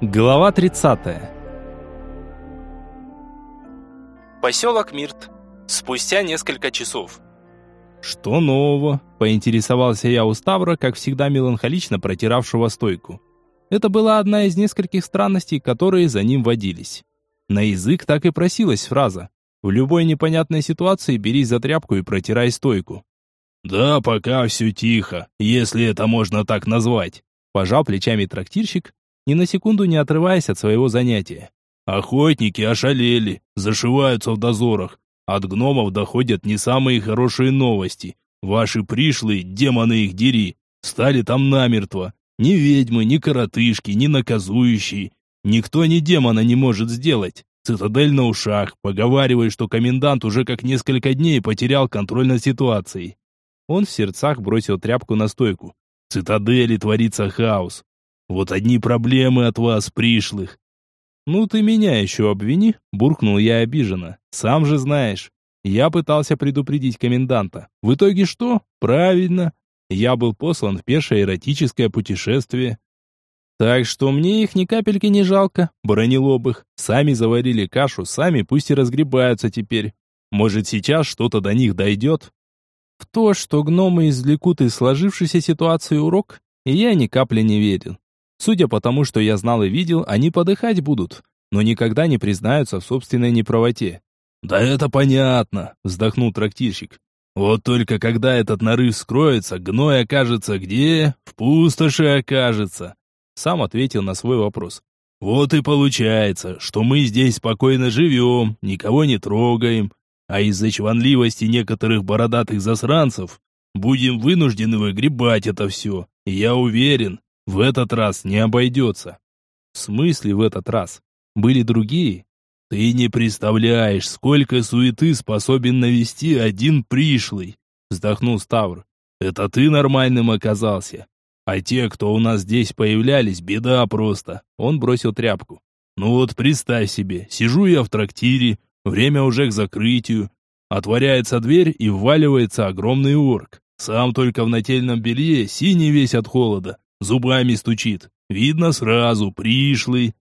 Глава 30. Поселок Мирт. Спустя несколько часов. Что нового? Поинтересовался я у Ставра, как всегда меланхолично протиравшего стойку. Это была одна из нескольких странностей, которые за ним водились. На язык так и просилась фраза. В любой непонятной ситуации берись за тряпку и протирай стойку. «Да, пока все тихо, если это можно так назвать», пожал плечами трактирщик, ни на секунду не отрываясь от своего занятия. «Охотники ошалели, зашиваются в дозорах. От гномов доходят не самые хорошие новости. Ваши пришлые, демоны их дери, стали там намертво. Ни ведьмы, ни коротышки, ни наказующие. Никто ни демона не может сделать. Цитадель на ушах, поговаривая, что комендант уже как несколько дней потерял контроль над ситуацией. Он в сердцах бросил тряпку на стойку. В цитадели творится хаос. Вот одни проблемы от вас, пришлых. Ну ты меня еще обвини, буркнул я обиженно. Сам же знаешь. Я пытался предупредить коменданта. В итоге что? Правильно. Я был послан в пешее эротическое путешествие. Так что мне их ни капельки не жалко, бронил их. Сами заварили кашу, сами пусть и разгребаются теперь. Может, сейчас что-то до них дойдет? В то, что гномы извлекут из сложившейся ситуации урок, я ни капли не верил. Судя по тому, что я знал и видел, они подыхать будут, но никогда не признаются в собственной неправоте. «Да это понятно», — вздохнул трактирщик. «Вот только когда этот нарыв скроется, гной окажется где? В пустоши окажется». Сам ответил на свой вопрос. «Вот и получается, что мы здесь спокойно живем, никого не трогаем, а из-за чванливости некоторых бородатых засранцев будем вынуждены выгребать это все. Я уверен, в этот раз не обойдется. В смысле в этот раз? Были другие? Ты не представляешь, сколько суеты способен навести один пришлый, вздохнул Ставр. Это ты нормальным оказался. А те, кто у нас здесь появлялись, беда просто. Он бросил тряпку. Ну вот представь себе, сижу я в трактире, время уже к закрытию. Отворяется дверь и вваливается огромный орк. Сам только в нательном белье, синий весь от холода. Зубами стучит. Видно сразу, пришлый.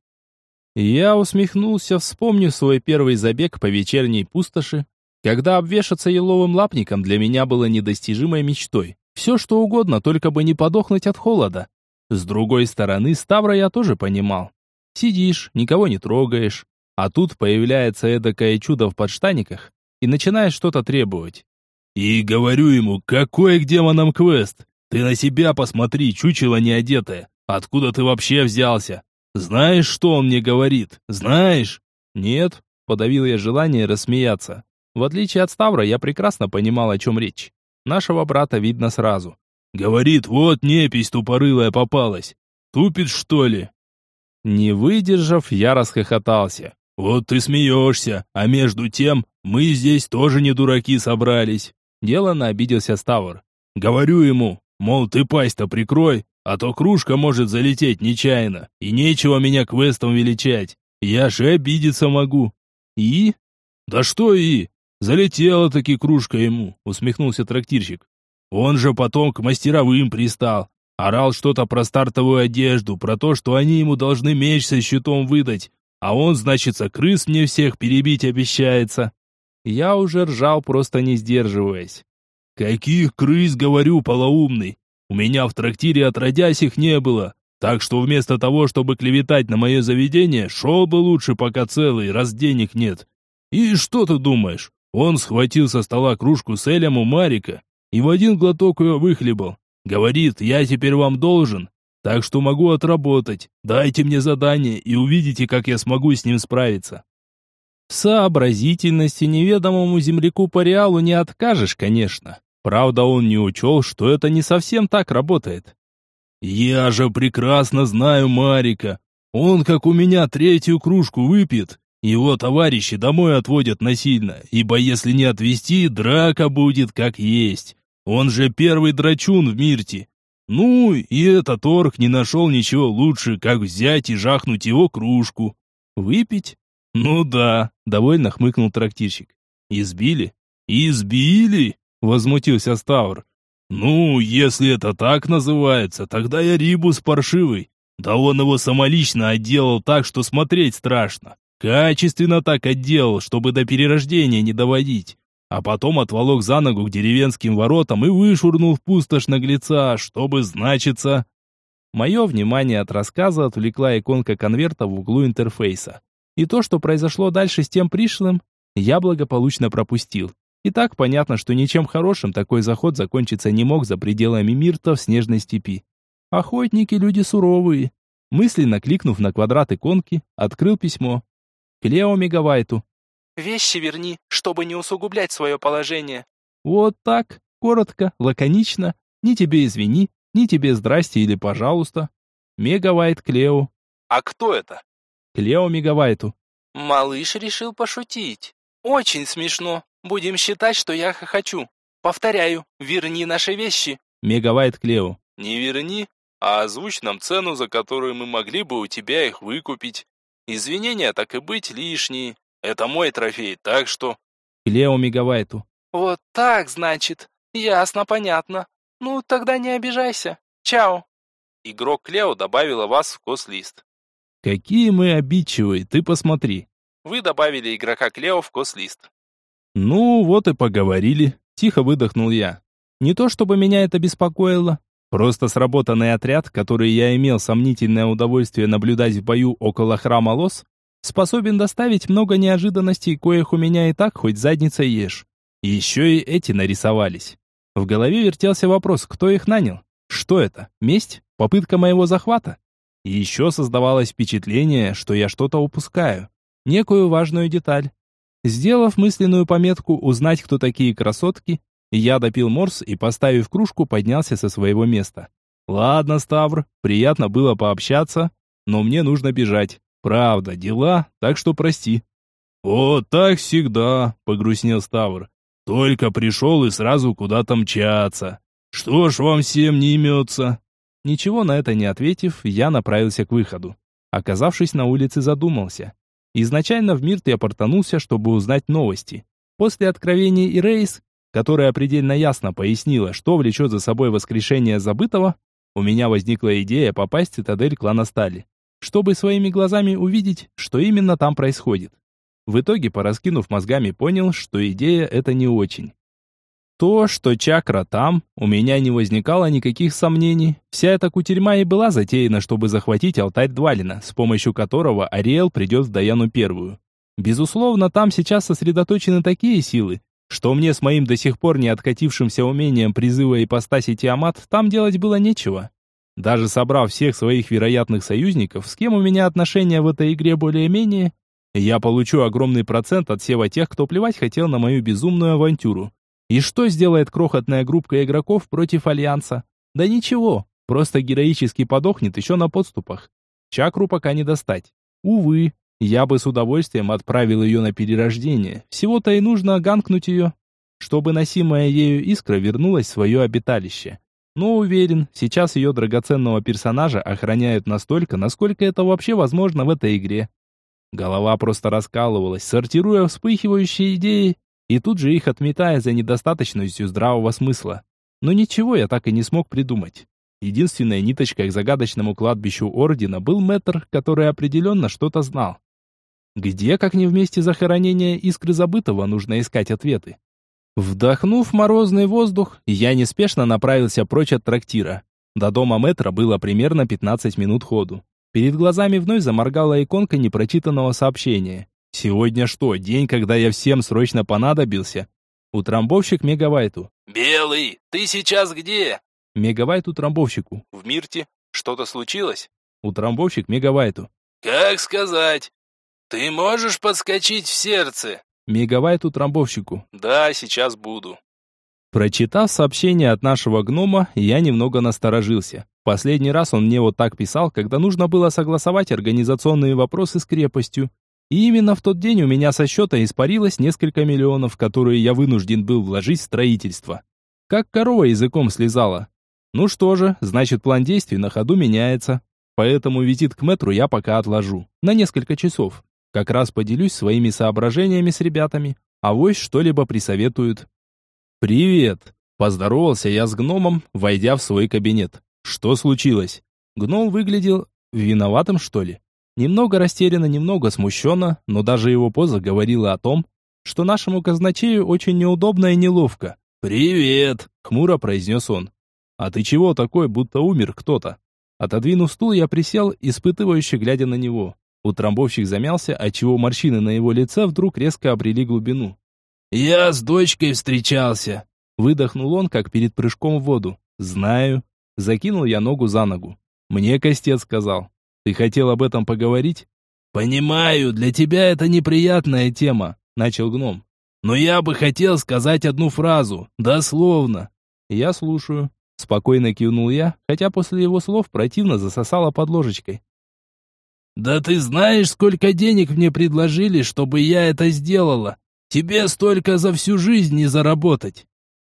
Я усмехнулся, вспомнив свой первый забег по вечерней пустоши, когда обвешаться еловым лапником для меня было недостижимой мечтой. Все что угодно, только бы не подохнуть от холода. С другой стороны, Ставра я тоже понимал. Сидишь, никого не трогаешь, а тут появляется эдакое чудо в подштаниках и начинаешь что-то требовать. И говорю ему, какой к демонам квест? Ты на себя посмотри, чучело не одетое. Откуда ты вообще взялся? Знаешь, что он мне говорит? Знаешь? Нет, подавил я желание рассмеяться. В отличие от Ставра, я прекрасно понимал, о чем речь. Нашего брата видно сразу. Говорит, вот непись тупорылая попалась. Тупит, что ли? Не выдержав, я расхохотался. Вот ты смеешься, а между тем мы здесь тоже не дураки собрались. Делано обиделся Ставр. Говорю ему, Мол, ты пасть-то прикрой, а то кружка может залететь нечаянно, и нечего меня квестом величать. Я же обидеться могу. И? Да что и? Залетела-таки кружка ему, усмехнулся трактирщик. Он же потом к мастеровым пристал. Орал что-то про стартовую одежду, про то, что они ему должны меч со щитом выдать, а он, значится, крыс мне всех перебить обещается. Я уже ржал, просто не сдерживаясь. «Каких крыс, говорю, полоумный? У меня в трактире отродясь их не было, так что вместо того, чтобы клеветать на мое заведение, шел бы лучше, пока целый, раз денег нет. И что ты думаешь? Он схватил со стола кружку с Элем у Марика и в один глоток ее выхлебал. Говорит, я теперь вам должен, так что могу отработать. Дайте мне задание и увидите, как я смогу с ним справиться. В сообразительности неведомому земляку по реалу не откажешь, конечно. Правда, он не учел, что это не совсем так работает. «Я же прекрасно знаю Марика. Он, как у меня, третью кружку выпьет. Его товарищи домой отводят насильно, ибо если не отвезти, драка будет как есть. Он же первый драчун в Мирте. Ну, и этот орк не нашел ничего лучше, как взять и жахнуть его кружку. Выпить? Ну да, довольно хмыкнул трактирщик. Избили? Избили? Возмутился Ставр. Ну, если это так называется, тогда я рибус паршивый. Да он его самолично отделал так, что смотреть страшно. Качественно так отделал, чтобы до перерождения не доводить. А потом отволок за ногу к деревенским воротам и вышвырнул в пустошь наглеца, чтобы значится... Мое внимание от рассказа отвлекла иконка конверта в углу интерфейса. И то, что произошло дальше с тем пришлым, я благополучно пропустил. И так понятно, что ничем хорошим такой заход закончиться не мог за пределами Мирта в снежной степи. Охотники люди суровые. Мысленно кликнув на квадрат иконки, открыл письмо. Клео Мегавайту. «Вещи верни, чтобы не усугублять свое положение». Вот так, коротко, лаконично. Ни тебе извини, ни тебе здрасте или пожалуйста. Мегавайт Клео. «А кто это?» Клео Мегавайту. «Малыш решил пошутить. Очень смешно. Будем считать, что я хохочу. Повторяю, верни наши вещи». Мегавайт Клео. «Не верни, а озвучь нам цену, за которую мы могли бы у тебя их выкупить. Извинения, так и быть, лишние. Это мой трофей, так что...» Клео Мегавайту. «Вот так, значит. Ясно, понятно. Ну, тогда не обижайся. Чао». Игрок Клео добавила вас в кослист. Какие мы обидчивые, ты посмотри. Вы добавили игрока Клео в кослист. Ну, вот и поговорили. Тихо выдохнул я. Не то чтобы меня это беспокоило, Просто сработанный отряд, который я имел сомнительное удовольствие наблюдать в бою около храма Лос, способен доставить много неожиданностей, коих у меня и так хоть задница ешь. Еще и эти нарисовались. В голове вертелся вопрос, кто их нанял? Что это? Месть? Попытка моего захвата? И еще создавалось впечатление, что я что-то упускаю. Некую важную деталь. Сделав мысленную пометку «Узнать, кто такие красотки», я допил морс и, поставив кружку, поднялся со своего места. Ладно, Ставр, приятно было пообщаться, но мне нужно бежать. Правда, дела, так что прости. Вот так всегда, погрустнел Ставр. Только пришел и сразу куда-то мчаться. Что ж вам всем не имется? Ничего на это не ответив, я направился к выходу. Оказавшись на улице, задумался. Изначально в Мирт я портанулся, чтобы узнать новости. После откровения и рейс которая предельно ясно пояснила, что влечет за собой воскрешение забытого, у меня возникла идея попасть в цитадель клана Стали, чтобы своими глазами увидеть, что именно там происходит. В итоге, пораскинув мозгами, понял, что идея эта не очень. То, что чакра там, у меня не возникало никаких сомнений. Вся эта кутерьма и была затеяна, чтобы захватить алтарь Двалина, с помощью которого Ариэл придет в Даяну Первую. Безусловно, там сейчас сосредоточены такие силы, что мне с моим до сих пор не откатившимся умением призыва ипостаси Тиамат там делать было нечего. Даже собрав всех своих вероятных союзников, с кем у меня отношения в этой игре более-менее, я получу огромный процент от всего тех, кто плевать хотел на мою безумную авантюру. И что сделает крохотная группа игроков против Альянса? Да ничего, просто героически подохнет еще на подступах. Чакру пока не достать. Увы, я бы с удовольствием отправил ее на перерождение. Всего-то и нужно ганкнуть ее, чтобы носимая ею искра вернулась в свое обиталище. Но уверен, сейчас ее драгоценного персонажа охраняют настолько, насколько это вообще возможно в этой игре. Голова просто раскалывалась, сортируя вспыхивающие идеи, и тут же их отметая за недостаточностью здравого смысла. Но ничего я так и не смог придумать. Единственной ниточкой к загадочному кладбищу Ордена был Мэтр, который определенно что-то знал. Где, как не вместе захоронения искры забытого, нужно искать ответы? Вдохнув морозный воздух, я неспешно направился прочь от трактира. До дома метра было примерно 15 минут ходу. Перед глазами вновь заморгала иконка непрочитанного сообщения. «Сегодня что, день, когда я всем срочно понадобился?» Утрамбовщик Мегавайту. «Белый, ты сейчас где?» Мегавайт утрамбовщику. «В Мирте? Что-то случилось?» Утрамбовщик Мегавайту. «Как сказать? «Ты можешь подскочить в сердце?» Мегавайт утрамбовщику. «Да, сейчас буду». Прочитав сообщение от нашего гнома, я немного насторожился. Последний раз он мне вот так писал, когда нужно было согласовать организационные вопросы с крепостью. И именно в тот день у меня со счета испарилось несколько миллионов, которые я вынужден был вложить в строительство. Как корова языком слезала. Ну что же, значит план действий на ходу меняется. Поэтому визит к метру я пока отложу. На несколько часов. Как раз поделюсь своими соображениями с ребятами, а вось что-либо присоветуют. «Привет!» – поздоровался я с гномом, войдя в свой кабинет. «Что случилось?» Гном выглядел виноватым, что ли? Немного растерянно, немного смущенно, но даже его поза говорила о том, что нашему казначею очень неудобно и неловко. «Привет!» — хмуро произнес он. «А ты чего такой, будто умер кто-то?» Отодвинув стул, я присел, испытывающе глядя на него. Утрамбовщик замялся, отчего морщины на его лице вдруг резко обрели глубину. «Я с дочкой встречался!» Выдохнул он, как перед прыжком в воду. «Знаю». Закинул я ногу за ногу. Мне Костец сказал. «Ты хотел об этом поговорить?» «Понимаю, для тебя это неприятная тема», — начал гном. «Но я бы хотел сказать одну фразу, дословно». «Я слушаю», — спокойно кивнул я, хотя после его слов противно засосало под ложечкой. «Да ты знаешь, сколько денег мне предложили, чтобы я это сделала? Тебе столько за всю жизнь не заработать!»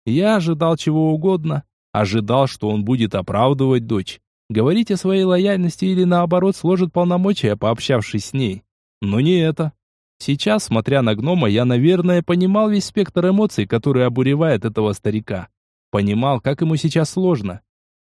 Я ожидал чего угодно, ожидал, что он будет оправдывать дочь, говорить о своей лояльности или наоборот сложит полномочия, пообщавшись с ней. Но не это. Сейчас, смотря на гнома, я, наверное, понимал весь спектр эмоций, который обуревает этого старика. Понимал, как ему сейчас сложно.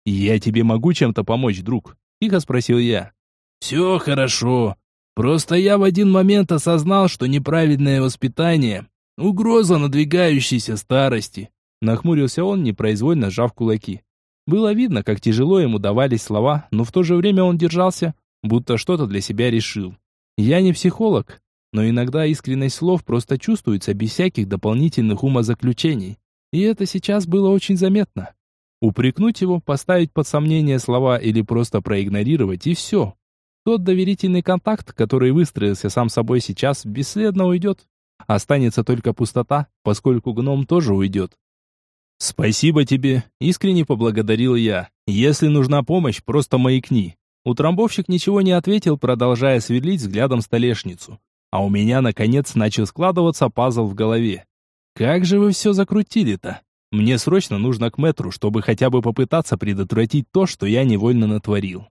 «Я тебе могу чем-то помочь, друг?» – тихо спросил я. «Все хорошо. Просто я в один момент осознал, что неправильное воспитание – угроза надвигающейся старости. Нахмурился он, непроизвольно сжав кулаки. Было видно, как тяжело ему давались слова, но в то же время он держался, будто что-то для себя решил. Я не психолог, но иногда искренность слов просто чувствуется без всяких дополнительных умозаключений. И это сейчас было очень заметно. Упрекнуть его, поставить под сомнение слова или просто проигнорировать, и все. Тот доверительный контакт, который выстроился сам собой сейчас, бесследно уйдет. Останется только пустота, поскольку гном тоже уйдет. «Спасибо тебе», — искренне поблагодарил я. «Если нужна помощь, просто маякни». Утрамбовщик ничего не ответил, продолжая сверлить взглядом столешницу. А у меня, наконец, начал складываться пазл в голове. «Как же вы все закрутили-то? Мне срочно нужно к мэтру, чтобы хотя бы попытаться предотвратить то, что я невольно натворил».